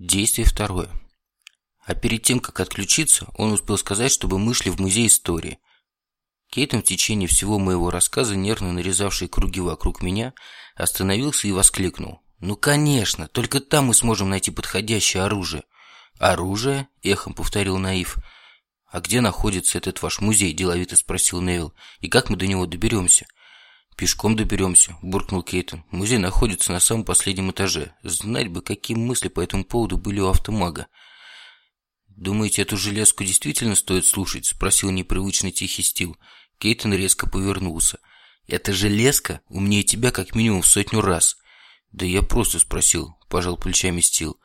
Действие второе. А перед тем, как отключиться, он успел сказать, чтобы мы шли в музей истории. Кейтон в течение всего моего рассказа, нервно нарезавший круги вокруг меня, остановился и воскликнул. «Ну, конечно, только там мы сможем найти подходящее оружие». «Оружие?» – эхом повторил Наив. «А где находится этот ваш музей?» – деловито спросил Невил. «И как мы до него доберемся?» «Пешком доберемся», – буркнул Кейтон. «Музей находится на самом последнем этаже. Знать бы, какие мысли по этому поводу были у автомага». «Думаете, эту железку действительно стоит слушать?» – спросил непривычно тихий Стил. Кейтон резко повернулся. «Эта железка умнее тебя как минимум в сотню раз». «Да я просто спросил», – пожал плечами Стил.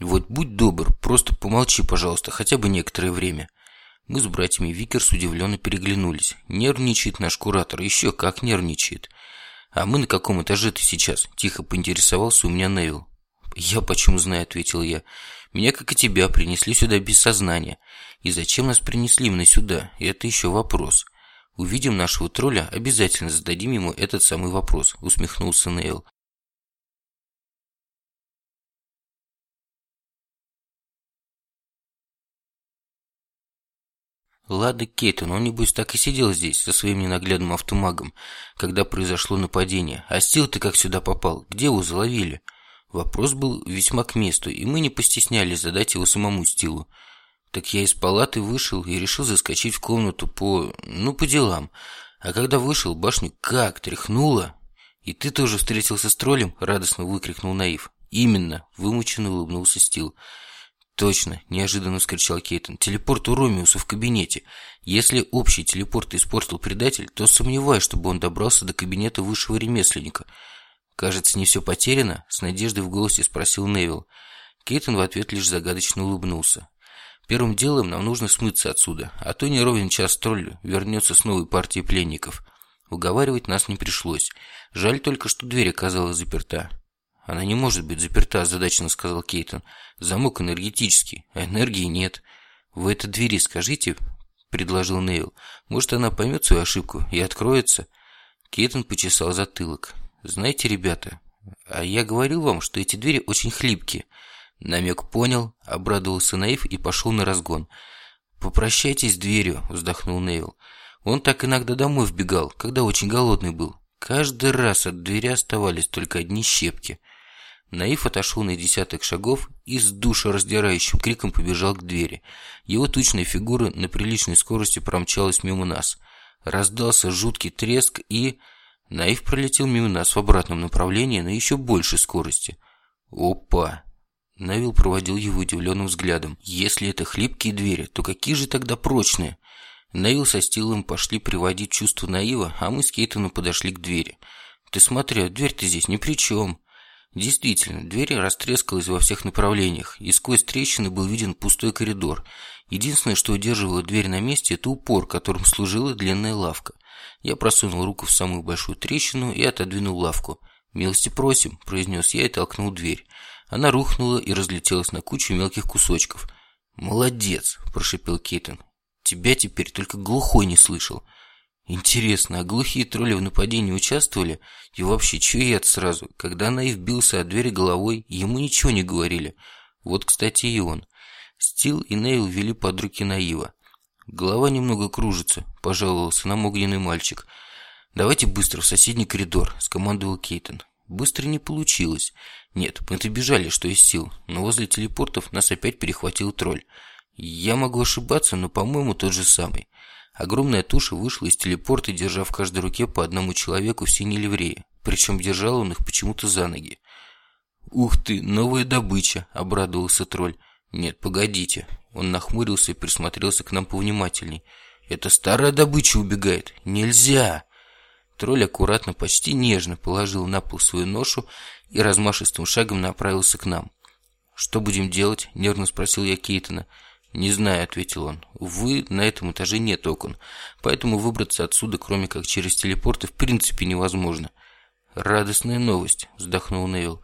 «Вот будь добр, просто помолчи, пожалуйста, хотя бы некоторое время». Мы с братьями Викерс удивленно переглянулись. Нервничает наш куратор, еще как нервничает. «А мы на каком этаже-то сейчас?» – тихо поинтересовался у меня Невил. «Я почему знаю», – ответил я. «Меня, как и тебя, принесли сюда без сознания. И зачем нас принесли именно сюда? Это еще вопрос». «Увидим нашего тролля, обязательно зададим ему этот самый вопрос», – усмехнулся Нейл. Лада Кейтон, он, небось, так и сидел здесь, со своим ненаглядным автомагом, когда произошло нападение. А Стил ты как сюда попал? Где его заловили? Вопрос был весьма к месту, и мы не постеснялись задать его самому Стилу. Так я из палаты вышел и решил заскочить в комнату по... ну, по делам. А когда вышел, башню как тряхнуло. «И ты тоже встретился с троллем?» – радостно выкрикнул Наив. «Именно!» – вымученно улыбнулся Стил. «Точно!» – неожиданно вскричал Кейтон. «Телепорт у Ромеуса в кабинете. Если общий телепорт испортил предатель, то сомневаюсь, чтобы он добрался до кабинета высшего ремесленника». «Кажется, не все потеряно?» – с надеждой в голосе спросил Невил. Кейтон в ответ лишь загадочно улыбнулся. «Первым делом нам нужно смыться отсюда, а то не ровен час троллю вернется с новой партией пленников». Уговаривать нас не пришлось. Жаль только, что дверь оказалась заперта. «Она не может быть заперта», – озадаченно сказал Кейтон. «Замок энергетический, а энергии нет». «Вы это двери скажите», – предложил Нейл. «Может, она поймет свою ошибку и откроется?» Кейтон почесал затылок. «Знаете, ребята, а я говорил вам, что эти двери очень хлипкие». Намек понял, обрадовался Наив и пошел на разгон. «Попрощайтесь с дверью», – вздохнул Нейл. «Он так иногда домой вбегал, когда очень голодный был. Каждый раз от двери оставались только одни щепки». Наив отошел на десяток шагов и с душераздирающим криком побежал к двери. Его тучная фигура на приличной скорости промчалась мимо нас. Раздался жуткий треск и... Наив пролетел мимо нас в обратном направлении на еще большей скорости. «Опа!» Навил проводил его удивленным взглядом. «Если это хлипкие двери, то какие же тогда прочные?» Наил со Стилом пошли приводить чувство Наива, а мы с Кейтоном подошли к двери. «Ты смотри, а дверь-то здесь ни при чем!» Действительно, дверь растрескалась во всех направлениях, и сквозь трещины был виден пустой коридор. Единственное, что удерживало дверь на месте, это упор, которым служила длинная лавка. Я просунул руку в самую большую трещину и отодвинул лавку. «Милости просим», – произнес я и толкнул дверь. Она рухнула и разлетелась на кучу мелких кусочков. «Молодец», – прошипел Кейтон. «Тебя теперь только глухой не слышал». Интересно, а глухие тролли в нападении участвовали? И вообще, я сразу? Когда Наив бился от двери головой, ему ничего не говорили. Вот, кстати, и он. Стил и Нейл вели под руки Наива. Голова немного кружится, пожаловался нам огненный мальчик. «Давайте быстро в соседний коридор», – скомандовал Кейтон. Быстро не получилось. Нет, мы-то бежали, что из сил, но возле телепортов нас опять перехватил тролль. Я могу ошибаться, но, по-моему, тот же самый. Огромная туша вышла из телепорта, держа в каждой руке по одному человеку в синей ливрее. Причем держал он их почему-то за ноги. «Ух ты, новая добыча!» – обрадовался тролль. «Нет, погодите». Он нахмурился и присмотрелся к нам повнимательней. «Это старая добыча убегает. Нельзя!» Тролль аккуратно, почти нежно положил на пол свою ношу и размашистым шагом направился к нам. «Что будем делать?» – нервно спросил я Кейтона. «Не знаю», — ответил он. «Увы, на этом этаже нет окон, поэтому выбраться отсюда, кроме как через телепорты, в принципе невозможно». «Радостная новость», — вздохнул Невил.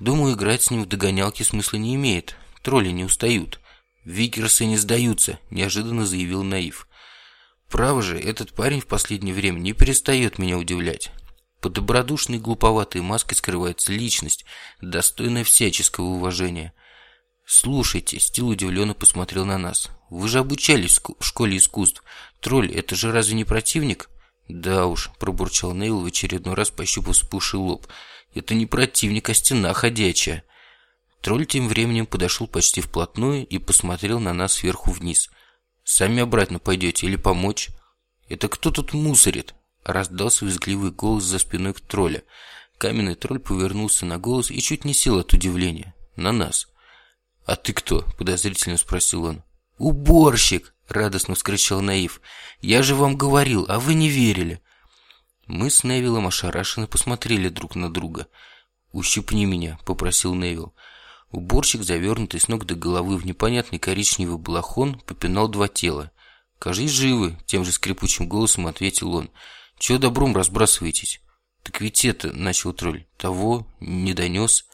«Думаю, играть с ним в догонялки смысла не имеет. Тролли не устают». «Викерсы не сдаются», — неожиданно заявил Наив. «Право же, этот парень в последнее время не перестает меня удивлять». Под добродушной глуповатой маской скрывается личность, достойная всяческого уважения. «Слушайте», — Стил удивленно посмотрел на нас. «Вы же обучались в школе искусств. Тролль, это же разве не противник?» «Да уж», — пробурчал Нейл в очередной раз, пощупав спуший лоб. «Это не противник, а стена ходячая». Тролль тем временем подошел почти вплотную и посмотрел на нас сверху вниз. «Сами обратно пойдете или помочь?» «Это кто тут мусорит?» Раздался визгливый голос за спиной тролля. Каменный тролль повернулся на голос и чуть не сел от удивления. На нас. «А ты кто?» – подозрительно спросил он. «Уборщик!» – радостно вскричал Наив. «Я же вам говорил, а вы не верили!» Мы с Невилом ошарашенно посмотрели друг на друга. «Ущипни меня», – попросил Невил. Уборщик, завернутый с ног до головы в непонятный коричневый балахон, попинал два тела. «Кажись, живы», – тем же скрипучим голосом ответил он. «Чего добром разбрасываетесь?» «Так ведь это», – начал тролль, – «того не донес».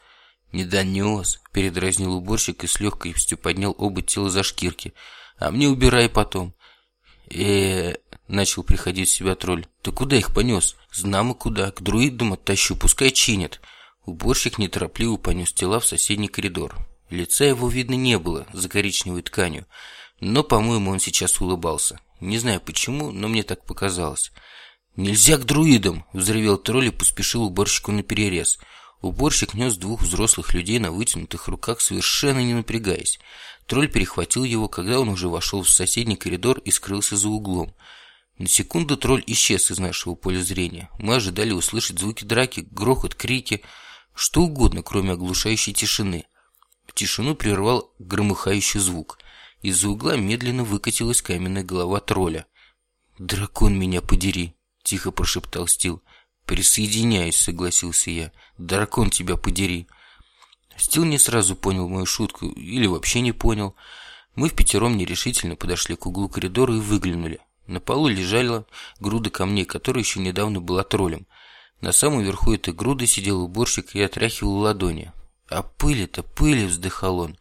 «Не донес», – передразнил уборщик и с легкостью поднял оба тела за шкирки. «А мне убирай потом». э начал приходить в себя тролль. «Ты куда их понес?» «Знамо куда, к друидам оттащу, пускай чинят». Уборщик неторопливо понес тела в соседний коридор. Лица его видно не было за коричневой тканью, но, по-моему, он сейчас улыбался. Не знаю почему, но мне так показалось. «Нельзя к друидам!» – взревел тролль и поспешил уборщику на перерез – Уборщик нес двух взрослых людей на вытянутых руках, совершенно не напрягаясь. Тролль перехватил его, когда он уже вошел в соседний коридор и скрылся за углом. На секунду тролль исчез из нашего поля зрения. Мы ожидали услышать звуки драки, грохот, крики, что угодно, кроме оглушающей тишины. Тишину прервал громыхающий звук. Из-за угла медленно выкатилась каменная голова тролля. «Дракон меня подери!» – тихо прошептал Стил. «Присоединяюсь», — согласился я. «Дракон тебя подери». Стил не сразу понял мою шутку, или вообще не понял. Мы в пятером нерешительно подошли к углу коридора и выглянули. На полу лежала груда камней, которая еще недавно была троллем. На самом верху этой груды сидел уборщик и отряхивал ладони. «А пыли-то, пыли!» — вздыхал он.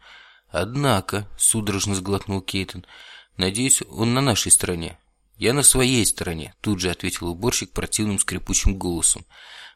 «Однако», — судорожно сглотнул Кейтон, — «надеюсь, он на нашей стороне. «Я на своей стороне», – тут же ответил уборщик противным скрипучим голосом.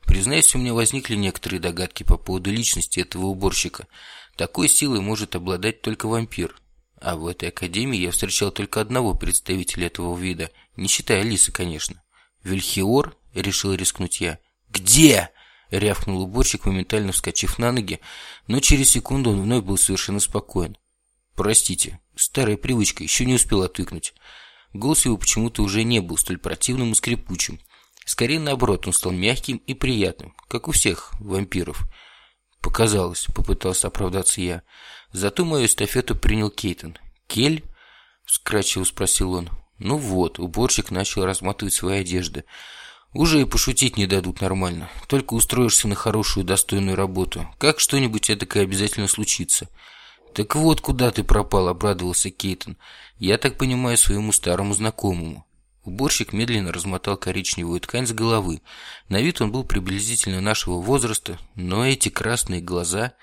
«Признаюсь, у меня возникли некоторые догадки по поводу личности этого уборщика. Такой силой может обладать только вампир. А в этой академии я встречал только одного представителя этого вида, не считая Лисы, конечно. Вильхиор?» – решил рискнуть я. «Где?» – рявкнул уборщик, моментально вскочив на ноги, но через секунду он вновь был совершенно спокоен. «Простите, старая привычка, еще не успел отвыкнуть». Голос его почему-то уже не был столь противным и скрипучим. Скорее наоборот, он стал мягким и приятным, как у всех вампиров. Показалось, попытался оправдаться я. Зато мою эстафету принял Кейтон. «Кель?» – скрачиво спросил он. «Ну вот», – уборщик начал разматывать свои одежды. «Уже и пошутить не дадут нормально. Только устроишься на хорошую, достойную работу. Как что-нибудь эдакое обязательно случится». «Так вот, куда ты пропал», — обрадовался Кейтон. «Я так понимаю, своему старому знакомому». Уборщик медленно размотал коричневую ткань с головы. На вид он был приблизительно нашего возраста, но эти красные глаза...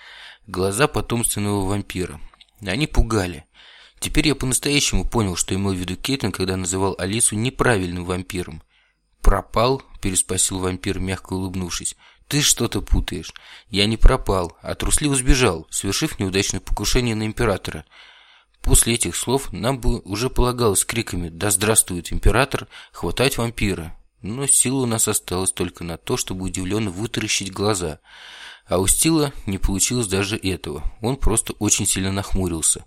Глаза потомственного вампира. Они пугали. Теперь я по-настоящему понял, что имел в виду Кейтон, когда называл Алису неправильным вампиром. «Пропал?» – переспросил вампир, мягко улыбнувшись. «Ты что-то путаешь. Я не пропал, а трусливо сбежал, совершив неудачное покушение на императора». После этих слов нам бы уже полагалось криками «Да здравствует император!» хватать вампира. Но сила у нас осталась только на то, чтобы удивленно вытаращить глаза. А у Стила не получилось даже этого. Он просто очень сильно нахмурился.